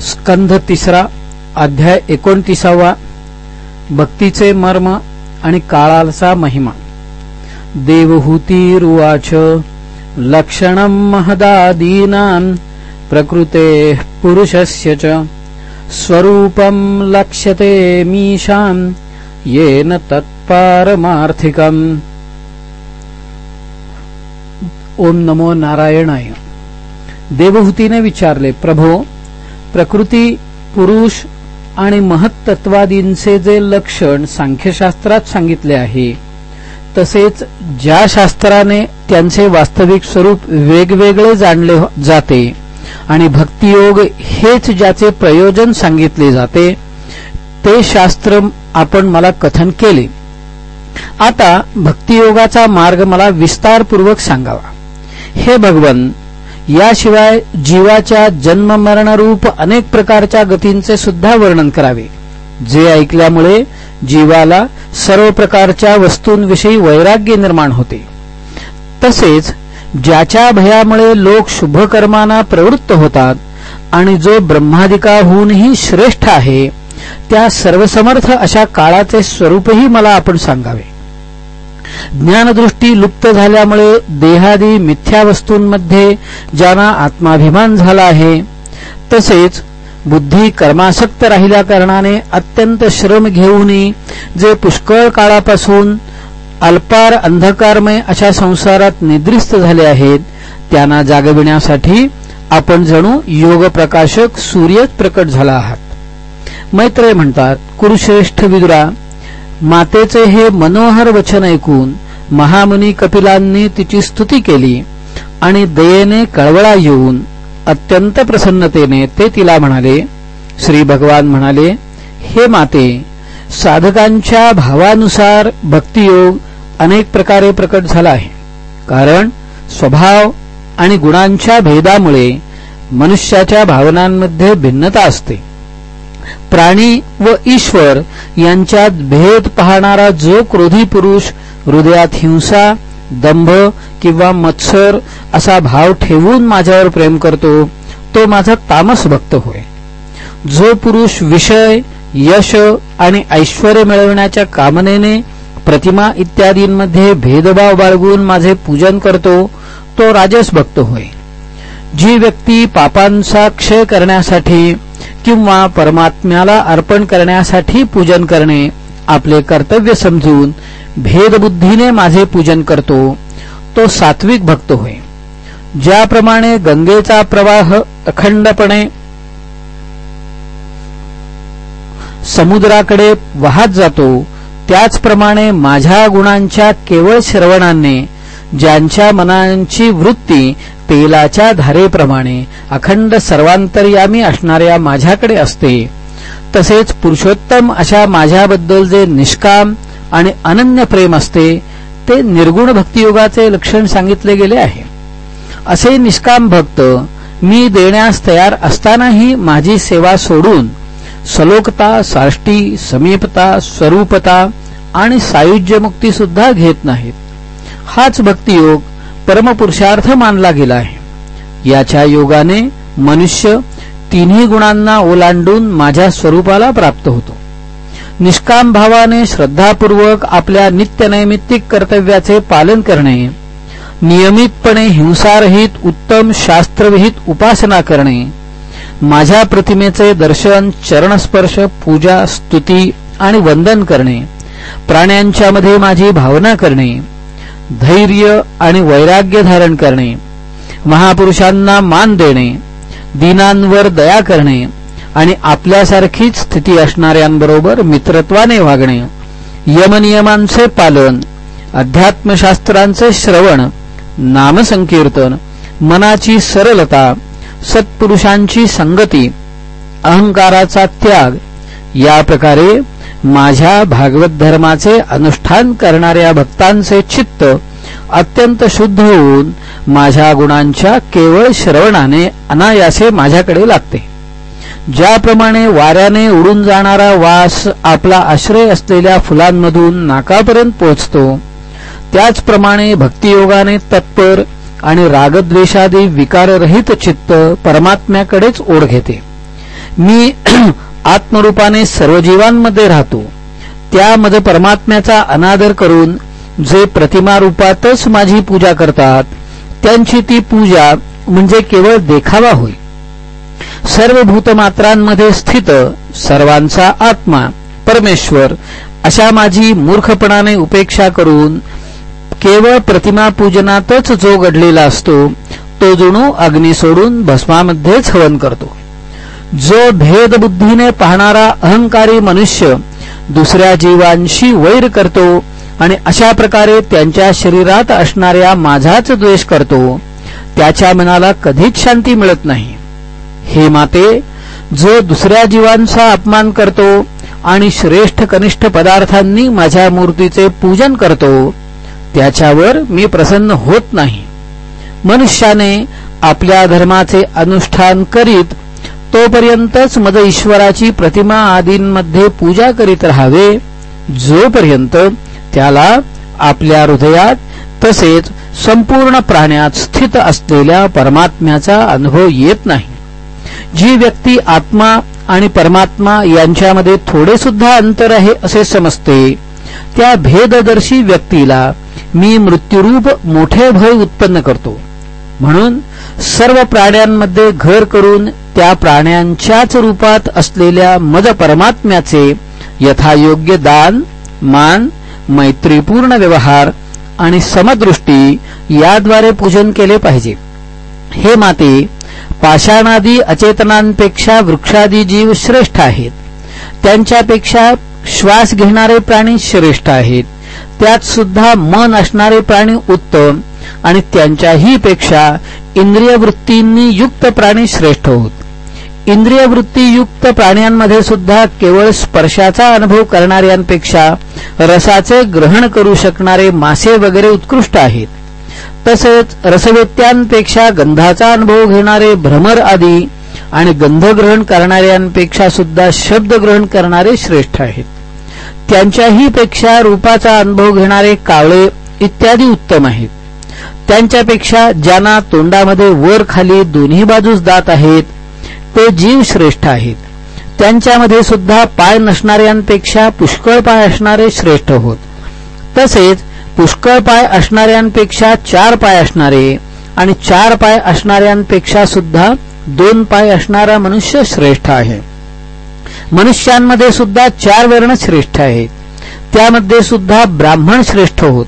स्कंध तिसरा अध्याय एकोणतीसावा भक्तीचे मर्म आणि काळाचा महिमा. देवहूतीरुवाच लक्षणं महदादीनां प्रकृते पुरुषस्य च स्वरूपं लक्ष्यते मीशां येन तत्पारमार्थिकम्. ओम नमो नारायणाय. देवहूतीने विचारले प्रभो प्रकृती पुरुष आणि महत्त्वादींचे जे लक्षण सांख्यशास्त्रात सांगितले आहे तसेच ज्या शास्त्राने त्यांचे वास्तविक स्वरूप वेगवेगळे जाणले जाते आणि भक्तियोग हेच ज्याचे प्रयोजन सांगितले जाते ते शास्त्र आपण मला कथन केले. आता भक्तियोगाचा मार्ग मला विस्तारपूर्वक सांगावा. हे भगवन याशिवाय जीवाच्या जन्ममरणरूप अनेक प्रकारच्या गतींचे सुद्धा वर्णन करावे. जे ऐकल्यामुळे जीवाला सर्व प्रकारच्या वस्तूंविषयी वैराग्य निर्माण होते. तसेच ज्याच्या भयामुळे लोक शुभकर्मांना प्रवृत्त होतात आणि जो ब्रह्मादिकाहूनही श्रेष्ठ आहे त्या सर्वसमर्थ अशा काळाचे स्वरूपही मला आपण सांगावे. ज्ञानदृष्टी लुप्त झाल्यामुळे देहादी मिथ्या वस्तूंमध्ये ज्यांना आत्माभिमान झाला आहे तसेच बुद्धी कर्मासक्त राहिल्या कारणाने अत्यंत श्रम घेऊनही जे पुष्कळ काळापासून अल्पार अंधकारमय अशा संसारात निद्रिस्त झाले आहेत त्यांना जागविण्यासाठी आपण जणू योग प्रकाशक सूर्यच प्रकट झाला आहात. मैत्रेय म्हणतात कुरुश्रेष्ठ विदुरा मातेचे हे मनोहर वचन ऐकून महामुनी कपिलांनी तिची स्तुती केली आणि दयेने कळवळा येऊन अत्यंत प्रसन्नतेने ते तिला म्हणाले श्री भगवान म्हणाले हे माते साधकांच्या भावानुसार भक्तियोग अनेक प्रकारे प्रकट झाला आहे. कारण स्वभाव आणि गुणांच्या भेदामुळे मनुष्याच्या भावनांमध्ये भिन्नता असते. प्राणी व ईश्वर यांच्यात भेद पाहणारा जो क्रोधी पुरुष हृदयात हिंसा दंभ किंवा मत्सर असा भाव ठेवून माझ्यावर प्रेम करतो तो माझा तामस भक्त होय. जो पुरुष विषय यश आणि ऐश्वर मिळवण्याच्या कामनेने प्रतिमा इत्यादींमध्ये भेदभाव बाळगून माझे पूजन करतो तो राजस भक्त होय. जी व्यक्ती पापांचा क्षय करण्यासाठी किंवा परमात्म्याला अर्पण करण्यासाठी पूजन करणे आपले कर्तव्य समजून भेदबुद्धीने माझे पूजन करतो तो सात्विक भक्त होय. ज्याप्रमाणे गंगेचा प्रवाह अखंडपणे समुद्राकडे वाहत जातो त्याचप्रमाणे माझ्या गुणांच्या केवळ श्रवणाने ज्यांच्या मनांची वृत्ती तेलाच्या धारेप्रमाणे अखंड सर्वांतर्यामी असणाऱ्या माझ्याकडे असते. तसेच पुरुषोत्तम अशा माझ्याबद्दल जे निष्काम आणि अनन्य प्रेम असते ते निर्गुण भक्तियोगाचे लक्षण सांगितले गेले आहे. असे निष्काम भक्त मी देण्यास तयार असतानाही माझी सेवा सोडून सलोकता साष्टी समीपता स्वरूपता आणि सायुज्य मुक्ती सुद्धा घेत नाहीत. हाच भक्तियोग परमपुरुषार्थ मानला गेला आहे. याच्या योगाने मनुष्य तिन्ही गुणांना ओलांडून माझ्या स्वरूपाला प्राप्त होतो. निष्काम भावाने श्रद्धापूर्वक आपल्या नित्यनैमित्तिक कर्तव्याचे पालन करणे नियमितपणे हिंसारहित उत्तम शास्त्रविहित उपासना करणे माझ्या प्रतिमेचे दर्शन चरणस्पर्श पूजा स्तुती आणि वंदन करणे प्राण्यांच्या मध्ये माझी भावना करणे धैर्य आणि वैराग्य धारण करणे महापुरुषांना मान देणे दिनांवर दया करणे आणि आपल्यासारखीच स्थिती असणाऱ्यांबरोबर मित्रत्वाने वागणे यमनियमांचे पालन अध्यात्मशास्त्रांचे श्रवण नामसंकीर्तन मनाची सरलता सत्पुरुषांची संगती अहंकाराचा त्याग या प्रकारे माझ्या भागवत धर्माचे अनुष्ठान करणाऱ्या भक्तांचे चित्त अत्यंत शुद्ध होऊन माझ्या गुणांच्या केवळ श्रवणाने अनायासे माझ्याकडे लागते. ज्याप्रमाणे वाऱ्याने उडून जाणारा वास आपला आश्रय असलेल्या फुलांमधून नाकापर्यंत पोहोचतो त्याचप्रमाणे भक्तियोगाने तत्पर आणि रागद्वेषादी विकाररहित चित्त परमात्म्याकडेच ओढ घेते. मी आत्मरूपाने सर्व जीवांमध्ये राहतो. त्यामध्ये परमात्म्याचा अनादर करून जे प्रतिमा रूपातच माझी पूजा करतात त्यांची ती पूजा म्हणजे केवळ देखावा होय. सर्व भूतमात्रांमध्ये स्थित सर्वांचा आत्मा परमेश्वर अशा माझी मूर्खपणाने उपेक्षा करून केवळ प्रतिमा पूजनातच जो घडलेला असतो तो जुणू अग्नी सोडून भस्मामध्येच हवन करतो. जो भेदबुद्धीने पाहणारा अहंकारी मनुष्य दुसऱ्या जीवांशी वैर करतो आणि अशा प्रकारे त्यांच्या शरीरात असणाऱ्या माझाच द्वेष करतो त्याच्या मनाला कधीच शांती मिळत नाही. हे माते जो दुसऱ्या जीवांचा अपमान करतो आणि श्रेष्ठ कनिष्ठ पदार्थांनी माझ्या मूर्तीचे पूजन करतो त्याच्यावर मी प्रसन्न होत नाही. मनुष्याने आपल्या धर्माचे अनुष्ठान करीत तोपर्यंतच मद ईश्वराची प्रतिमा आदींमध्ये पूजा करीत राहावे. जोपर्यंत त्याला आपल्या हृदयात तसेच संपूर्ण प्राण्यात स्थित असलेल्या परमात्म्याचा अनुभव येत नाही. जी व्यक्ती आत्मा आणि परमात्मा यांच्यामध्ये थोडे सुद्धा अंतर आहे असे समजते त्या भेददर्शी व्यक्तीला मी मृत्यूरूप मोठे भय उत्पन्न करतो. म्हणून सर्व प्राण्यांमध्ये घर करून त्या प्राण्यांच्याच रूपात असलेल्या मद परमात्म्याचे यथायोग्य दान मान मैत्रीपूर्ण व्यवहार आणि समदृष्टी याद्वारे पूजन केले पाहिजे. हे माते पाषाणादी अचेतनांपेक्षा वृक्षादी जीव श्रेष्ठ आहेत. त्यांच्यापेक्षा श्वास घेणारे प्राणी श्रेष्ठ आहेत. त्यात सुद्धा मन असणारे प्राणी उत्तम आणि त्यांच्याही पेक्षा इंद्रिय वृत्तींनी युक्त प्राणी श्रेष्ठ होत. इंद्रियवृत्तीयुक्त प्राण्यांमध्ये सुद्धा केवळ स्पर्शाचा अनुभव करणाऱ्यांपेक्षा रसाचे ग्रहण करू शकणारे मासे वगैरे उत्कृष्ट आहेत. तसेच रसवेत्यांपेक्षा गंधाचा अनुभव घेणारे भ्रमर आदी आणि गंधग्रहण करणाऱ्यांपेक्षा सुद्धा शब्द ग्रहण करणारे श्रेष्ठ आहेत. त्यांच्याही पेक्षा रूपाचा अनुभव घेणारे कावळे इत्यादी उत्तम आहेत. त्यांच्यापेक्षा ज्यांना तोंडामध्ये वर खाली दोन्ही बाजूस दात आहेत ते जीव श्रेष्ठ आहेत. त्यांच्यामध्ये सुद्धा पाय नसणाऱ्यांपेक्षा पुष्कळ पाय असणारे श्रेष्ठ होत. तसेच पुष्कळ पाय असणाऱ्यांपेक्षा चार पाय असणारे आणि चार पाय असणाऱ्यांपेक्षा सुद्धा दोन पाय असणारा मनुष्य श्रेष्ठ आहे. मनुष्यांमध्ये सुद्धा चार वर्ण श्रेष्ठ आहेत. त्यामध्ये सुद्धा ब्राह्मण श्रेष्ठ होत.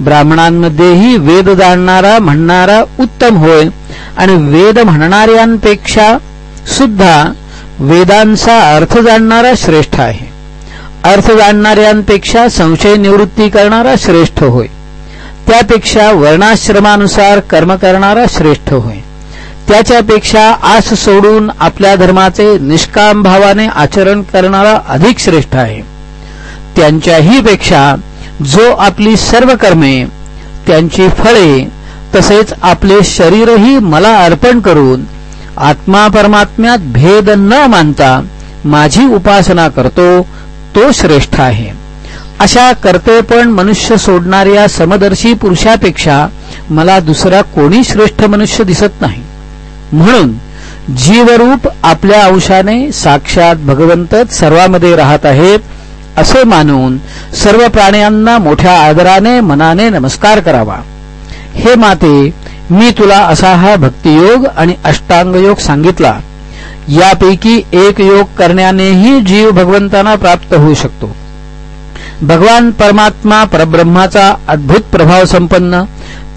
ब्राह्मणांमध्येही वेद जाणणारा म्हणणारा उत्तम होय आणि वेद म्हणणाऱ्यांपेक्षा सुद्धा वेदांचा अर्थ जाणणारा श्रेष्ठ आहे. अर्थ जाणणाऱ्यांपेक्षा संशय निवृत्ती करणारा श्रेष्ठ होय. त्यापेक्षा वर्णाश्रमानुसार कर्म करणारा श्रेष्ठ होय. त्याच्यापेक्षा आस सोडून आपल्या धर्माचे निष्काम भावाने आचरण करणारा अधिक श्रेष्ठ आहे. त्यांच्याही पेक्षा जो आपली सर्व कर्मे त्यांची फळे तसेच आपले शरीरही मला अर्पण करून आत्मा परमात्म्यात भेद न मानता माझी उपासना करतो तो श्रेष्ठ आहे. अशा पण मनुष्य सोडणाऱ्या समदर्शी पुरुषापेक्षा मला दुसरा कोणी श्रेष्ठ मनुष्य दिसत नाही. म्हणून जीवरूप आपल्या अंशाने साक्षात भगवंतच सर्वामध्ये राहत आहेत असे मानून सर्व प्राण्यांना मोठ्या आदराने मनाने नमस्कार करावा. हे माते मी तुला असा हा भक्तियोग आणि अष्टांगयोग सांगितला. यापैकी एक योग करण्यानेही जीव भगवंतांना प्राप्त होऊ शकतो. भगवान परमात्मा परब्रह्माचा अद्भुत प्रभाव संपन्न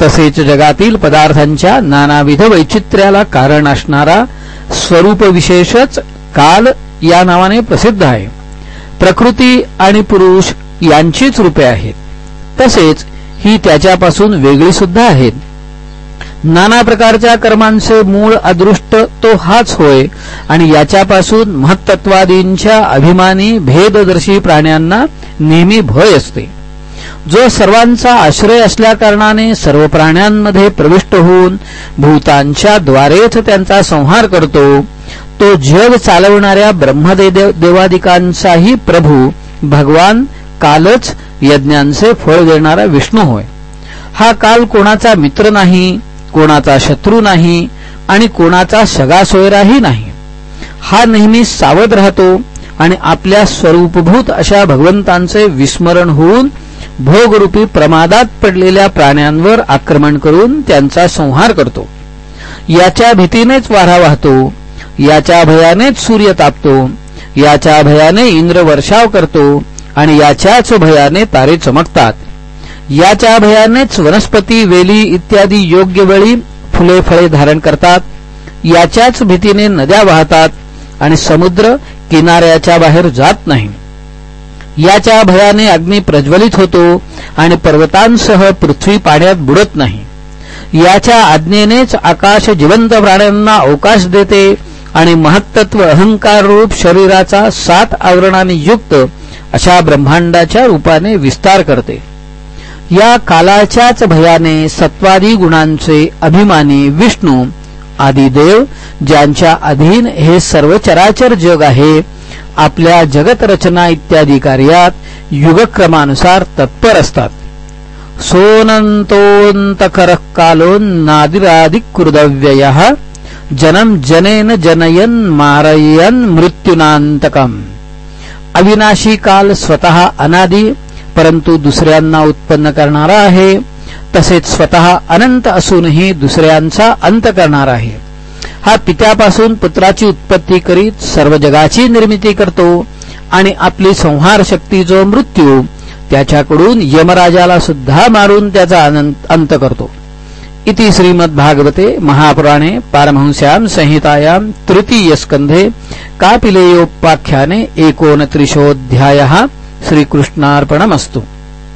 तसेच जगातील पदार्थांच्या नानाविध वैचित्र्याला कारण असणारा स्वरूप विशेषच काल या नावाने प्रसिद्ध आहे. प्रकृती आणि पुरुष यांचीच रूपे आहेत. तसेच ही त्याच्यापासून वेगळी सुद्धा आहेत. नाना प्रकारच्या कर्मांचे मूळ अदृष्ट तो हाच होय आणि याच्यापासून महत्त्वादींच्या अभिमानी भेददर्शी प्राण्यांना नेहमी भय असते. जो सर्वांचा आश्रय असल्याकारणाने सर्व प्राण्यांमध्ये प्रविष्ट होऊन भूतांच्या द्वारेच त्यांचा संहार करतो तो जग चालवणाऱ्या ब्रह्मदेवादिकांचाही प्रभू भगवान कालच यज्ञांचे फळ देणारा विष्णू होय. हा काल कोणाचा मित्र नाही कोणाचा शत्रू नाही आणि कोणाचा सगा सोयराही नाही. हा नेहमी सावध राहतो आणि आपल्या स्वरूपभूत अशा भगवंतांचे विस्मरण होऊन भोगरूपी प्रमादात पडलेल्या प्राण्यांवर आक्रमण करून त्यांचा संहार करतो. याच्या भीतीनेच वारा वाहतो याच्या भयानेच सूर्य तापतो याच्या भयाने इंद्र वर्षाव करतो आणि याच्याच भयाने तारे चमकतात. याच्या भयानेच वनस्पती वेली इत्यादी योग्य वेळी फुले फळे धारण करतात. याच्याच भीतीने नद्या वाहतात आणि समुद्र किनाऱ्याच्या बाहेर जात नाही. याच्या भयाने अग्नी प्रज्वलित होतो आणि पर्वतांसह पृथ्वी पाण्यात बुडत नाही. याच्या आज्ञेनेच आकाश जिवंत प्राण्यांना अवकाश देते आणि महत्त्व अहंकार रूप शरीराचा सात आवरणाने युक्त अशा ब्रह्मांडाच्या रूपाने विस्तार करते. या कालाच्याच भयाने सत्वादी गुणांचे अभिमानी विष्णू आदी देव ज्यांच्या अधीन हे सर्व चराचर जग आहे आपल्या जगतरचना इत्यादी कार्यात युगक्रमानुसार तत्पर असतात. सोनंतोंतकर कालोन्नादिरादिकृदव्यय जनम जनेन जनयन मारयन मृत्युनांतकम अविनाशी काल स्वतः अनादि परंतु दुसऱ्यांना उत्पन्न करणारा आहे तसेच स्वतः अनंत असूनही दुसऱ्यांचा अंत करणार आहे. हा पित्यापासून पुत्राची उत्पत्ती करीत सर्व जगाची निर्मिती करतो आणि आपली संहार शक्ती जो मृत्यू त्याच्याकडून यमराजाला सुद्धा मारून त्याचा अंत करतो. इति श्रीमद्भागवते महापुराणे पारमहंस्यां संहितायां तृतीयस्कन्धे कापिलेयोपाख्याने एकोनत्रिशोऽध्यायः श्रीकृष्णार्पणमस्तु।